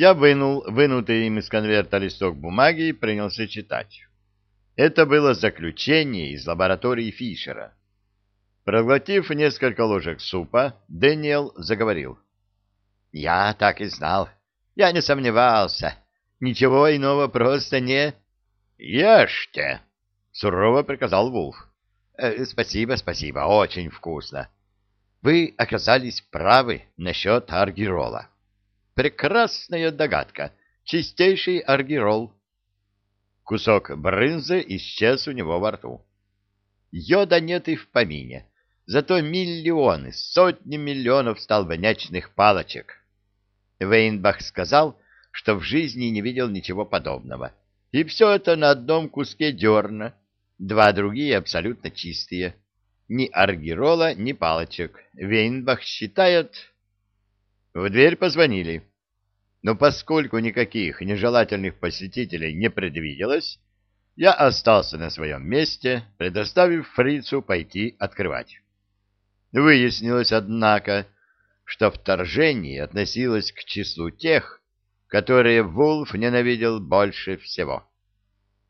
Я вынул вынутый им из конверта листок бумаги и принялся читать. Это было заключение из лаборатории Фишера. Проглотив несколько ложек супа, Дэниел заговорил. «Я так и знал. Я не сомневался. Ничего иного просто не...» «Ешьте!» — сурово приказал Вулф. Э, «Спасибо, спасибо. Очень вкусно. Вы оказались правы насчет аргирола. Прекрасная догадка. Чистейший аргирол». Кусок брынзы исчез у него во рту. Йода нет и в помине зато миллионы, сотни миллионов столбнячных палочек. Вейнбах сказал, что в жизни не видел ничего подобного. И все это на одном куске дерна, два другие абсолютно чистые. Ни аргирола, ни палочек. Вейнбах считает... В дверь позвонили. Но поскольку никаких нежелательных посетителей не предвиделось, я остался на своем месте, предоставив фрицу пойти открывать. Выяснилось, однако, что вторжение относилось к числу тех, которые Вулф ненавидел больше всего.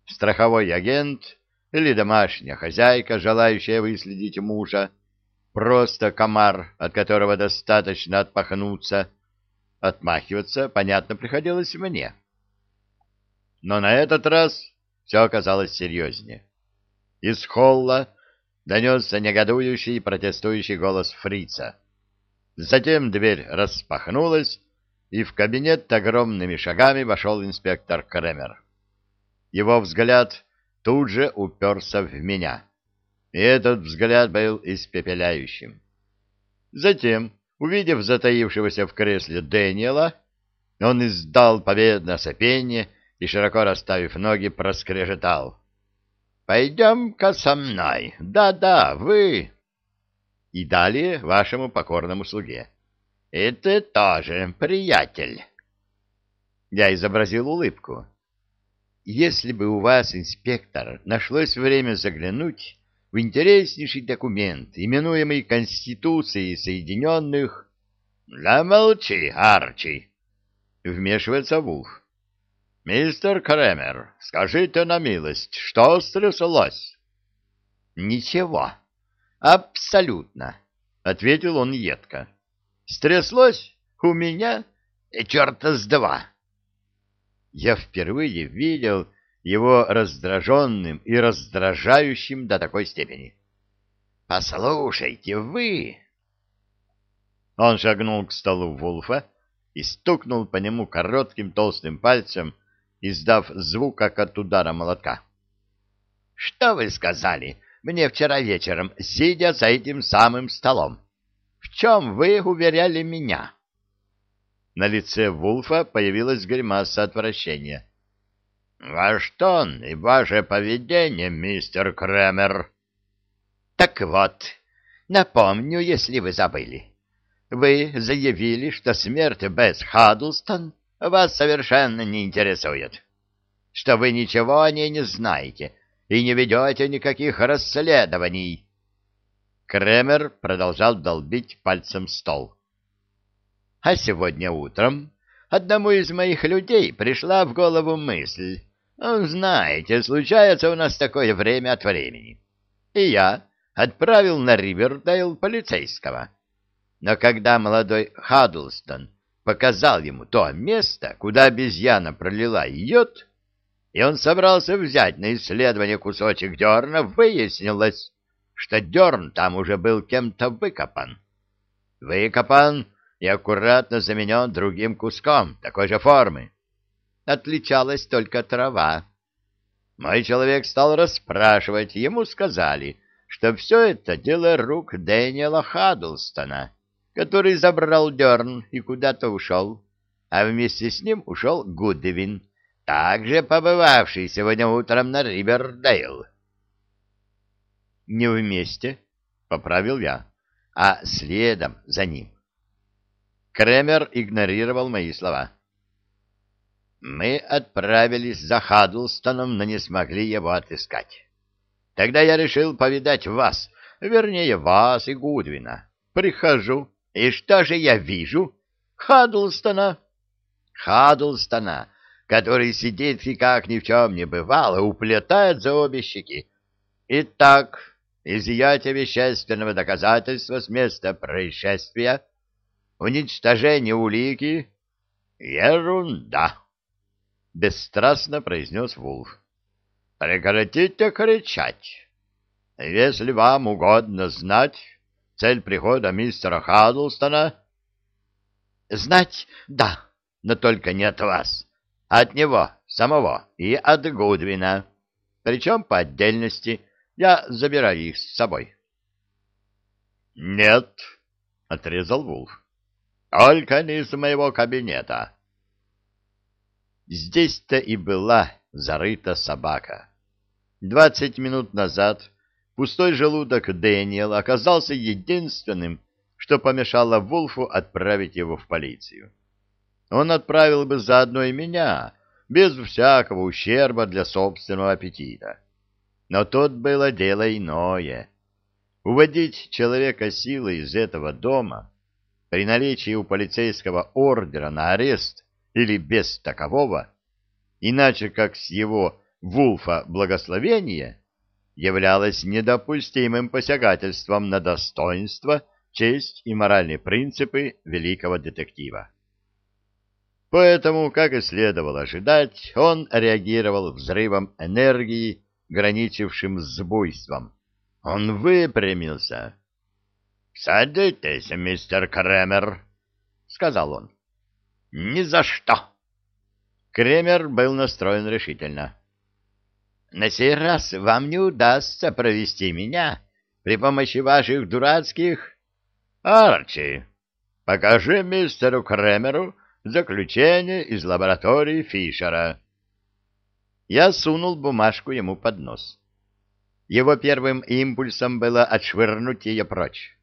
Страховой агент или домашняя хозяйка, желающая выследить мужа, просто комар, от которого достаточно отпахнуться, отмахиваться, понятно, приходилось мне. Но на этот раз все оказалось серьезнее. Из холла донесся негодующий и протестующий голос фрица. Затем дверь распахнулась, и в кабинет огромными шагами вошел инспектор Кремер. Его взгляд тут же уперся в меня, и этот взгляд был испепеляющим. Затем, увидев затаившегося в кресле Дэниела, он издал победное сопение и, широко расставив ноги, проскрежетал. Пойдем-ка со мной. Да-да, вы. И далее вашему покорному слуге. И ты тоже, приятель. Я изобразил улыбку. Если бы у вас, инспектор, нашлось время заглянуть в интереснейший документ, именуемый Конституцией Соединенных... — Да молчи, Арчи! — вмешивается Вулф. «Мистер Кремер, скажите на милость, что стряслось?» «Ничего. Абсолютно», — ответил он едко. «Стряслось у меня черта с два». Я впервые видел его раздраженным и раздражающим до такой степени. «Послушайте, вы...» Он шагнул к столу Вулфа и стукнул по нему коротким толстым пальцем, издав звук, как от удара молотка. — Что вы сказали мне вчера вечером, сидя за этим самым столом? В чем вы уверяли меня? На лице Вулфа появилась гримаса отвращения. — Ваш тон и ваше поведение, мистер Кремер. — Так вот, напомню, если вы забыли. Вы заявили, что смерть Бесс Хаддлстон вас совершенно не интересует, что вы ничего о ней не знаете и не ведете никаких расследований. Кремер продолжал долбить пальцем стол. А сегодня утром одному из моих людей пришла в голову мысль. Знаете, случается у нас такое время от времени. И я отправил на Ривердейл полицейского. Но когда молодой Хаддлстон показал ему то место, куда обезьяна пролила йод, и он собрался взять на исследование кусочек дерна, выяснилось, что дерн там уже был кем-то выкопан. Выкопан и аккуратно заменен другим куском такой же формы. Отличалась только трава. Мой человек стал расспрашивать, ему сказали, что все это дело рук Дэниела Хаддлстона, который забрал дерн и куда-то ушел, а вместе с ним ушел Гудвин, также побывавший сегодня утром на Ривердейл. «Не вместе», — поправил я, — «а следом за ним». Кремер игнорировал мои слова. «Мы отправились за Хаддлстоном, но не смогли его отыскать. Тогда я решил повидать вас, вернее, вас и Гудвина. Прихожу, и что же я вижу? Хаддлстона. Хадлстона, который сидит и как ни в чем не бывало, уплетает за обе щеки. Итак, изъятие вещественного доказательства с места происшествия, уничтожение улики — ерунда, — бесстрастно произнес Вулф. — Прекратите кричать. Если вам угодно знать цель прихода мистера Хадлстона... — Знать — да, но только не от вас, от него самого и от Гудвина, причем по отдельности — я забираю их с собой. — Нет, — отрезал Вулф, — только не из моего кабинета. Здесь-то и была зарыта собака. Двадцать минут назад пустой желудок Дэниела оказался единственным, что помешало Вулфу отправить его в полицию. Он отправил бы заодно и меня, без всякого ущерба для собственного аппетита. Но тут было дело иное. Уводить человека силой из этого дома при наличии у полицейского ордера на арест или без такового, иначе как с его Вулфа благословения, являлось недопустимым посягательством на достоинство, честь и моральные принципы великого детектива. Поэтому, как и следовало ожидать, он реагировал взрывом энергии граничившим с буйством. Он выпрямился. — Садитесь, мистер Кремер, — сказал он. — Ни за что. Кремер был настроен решительно. — На сей раз вам не удастся провести меня при помощи ваших дурацких... — Арчи, покажи мистеру Кремеру заключение из лаборатории Фишера. Я сунул бумажку ему под нос. Его первым импульсом было отшвырнуть ее прочь.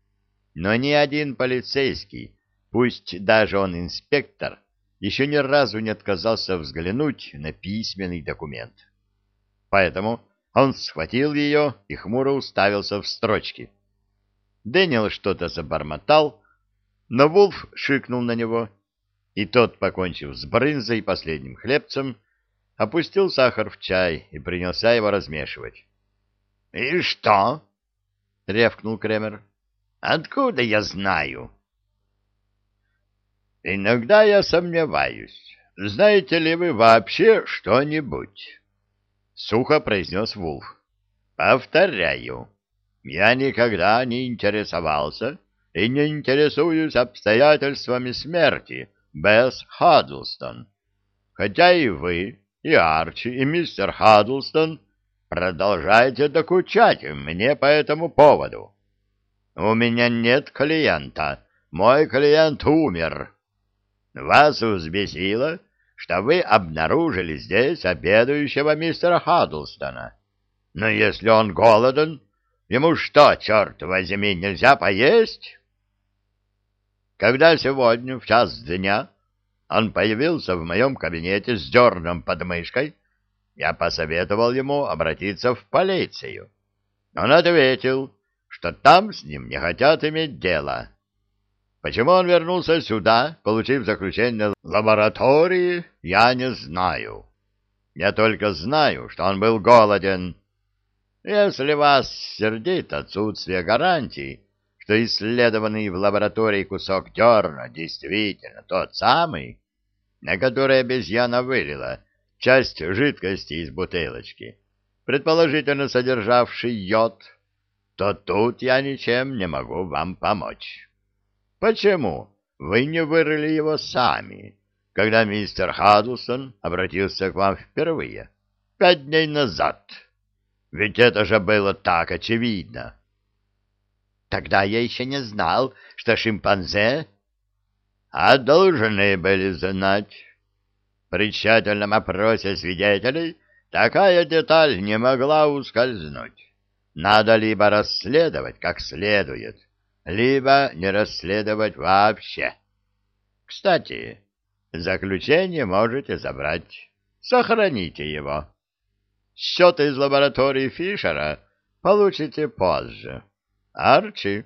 Но ни один полицейский, пусть даже он инспектор, еще ни разу не отказался взглянуть на письменный документ. Поэтому он схватил ее и хмуро уставился в строчки. Дэниел что-то забормотал, но Вулф шикнул на него, и тот, покончив с брынзой и последним хлебцем, опустил сахар в чай и принялся его размешивать. — И что? — рявкнул Кремер. — Откуда я знаю? — Иногда я сомневаюсь. Знаете ли вы вообще что-нибудь? — сухо произнес Вулф. — Повторяю, я никогда не интересовался и не интересуюсь обстоятельствами смерти Бесс Хаддлстон. Хотя и вы и Арчи, и мистер Хаддлстон продолжайте докучать мне по этому поводу. У меня нет клиента, мой клиент умер. Вас взбесило, что вы обнаружили здесь обедающего мистера Хаддлстона. Но если он голоден, ему что, черт возьми, нельзя поесть? Когда сегодня в час дня он появился в моем кабинете с дерном под мышкой. Я посоветовал ему обратиться в полицию. Он ответил, что там с ним не хотят иметь дело. Почему он вернулся сюда, получив заключение лаборатории, я не знаю. Я только знаю, что он был голоден. Если вас сердит отсутствие гарантий, что исследованный в лаборатории кусок дерна действительно тот самый, на который обезьяна вылила часть жидкости из бутылочки, предположительно содержавший йод, то тут я ничем не могу вам помочь. Почему вы не вырыли его сами, когда мистер Хаддлсон обратился к вам впервые, пять дней назад? Ведь это же было так очевидно. Тогда я еще не знал, что шимпанзе... А должны были знать. При тщательном опросе свидетелей такая деталь не могла ускользнуть. Надо либо расследовать как следует, либо не расследовать вообще. Кстати, заключение можете забрать. Сохраните его. Счет из лаборатории Фишера получите позже. Арчи,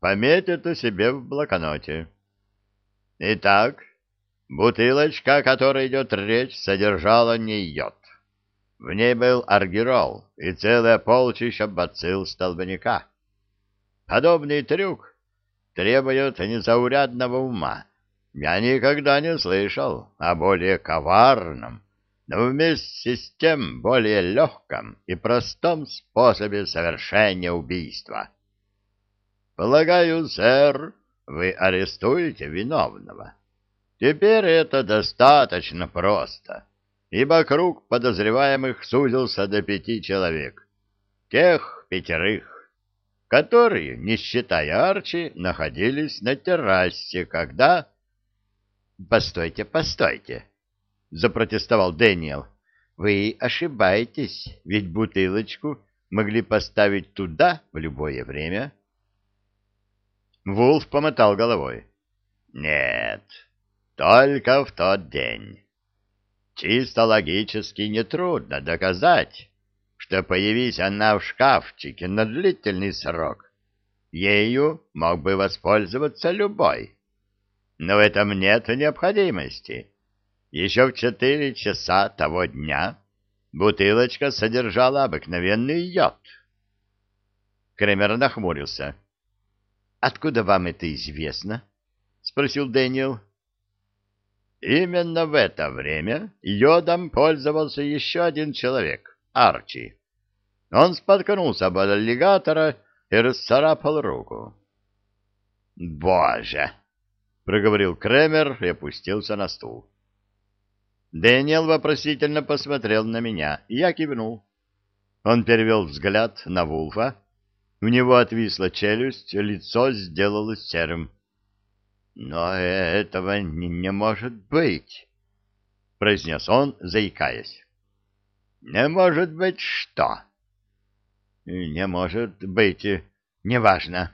пометь это себе в блокноте. Итак, Бутылочка, о которой идет речь, содержала не йод. В ней был аргирол и целое полчища бацилл столбняка. Подобный трюк требует незаурядного ума. Я никогда не слышал о более коварном, но вместе с тем более легком и простом способе совершения убийства. Полагаю, сэр, вы арестуете виновного. Теперь это достаточно просто, ибо круг подозреваемых сузился до пяти человек. Тех пятерых, которые, не считая Арчи, находились на террасе, когда... — Постойте, постойте, — запротестовал Дэниел. — Вы ошибаетесь, ведь бутылочку могли поставить туда в любое время. Вулф помотал головой. — Нет, только в тот день. Чисто логически нетрудно доказать, что появись она в шкафчике на длительный срок, ею мог бы воспользоваться любой. Но в этом нет необходимости. Еще в четыре часа того дня бутылочка содержала обыкновенный йод. Кремер нахмурился. — Откуда вам это известно? — спросил Дэниел. Именно в это время йодом пользовался еще один человек, Арчи. Он споткнулся об аллигатора и расцарапал руку. «Боже!» — проговорил Кремер и опустился на стул. Дэниел вопросительно посмотрел на меня, и я кивнул. Он перевел взгляд на Вулфа. У него отвисла челюсть, лицо сделалось серым. Но этого не, не может быть, — произнес он, заикаясь. — Не может быть что? — Не может быть, неважно.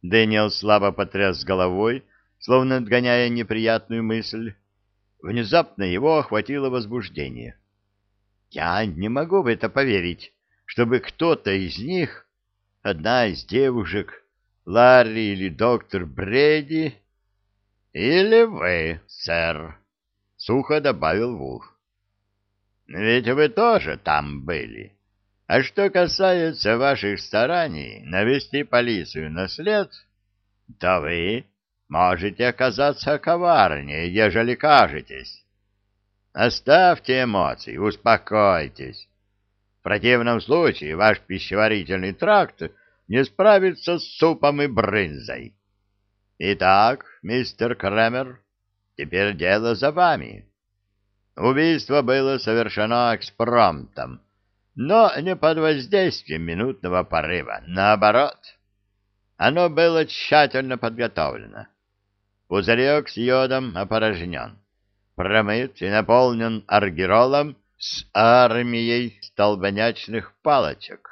Дэниел слабо потряс головой, словно отгоняя неприятную мысль. Внезапно его охватило возбуждение. Я не могу в это поверить, чтобы кто-то из них, одна из девушек, Ларри или доктор Бреди... — Или вы, сэр, — сухо добавил Вулф. — Ведь вы тоже там были. А что касается ваших стараний навести полицию на след, то вы можете оказаться коварнее, ежели кажетесь. Оставьте эмоции, успокойтесь. В противном случае ваш пищеварительный тракт не справится с супом и брынзой. Итак, мистер Кремер, теперь дело за вами. Убийство было совершено экспромтом, но не под воздействием минутного порыва. Наоборот, оно было тщательно подготовлено. Пузырек с йодом опорожнен, промыт и наполнен аргиролом с армией столбнячных палочек.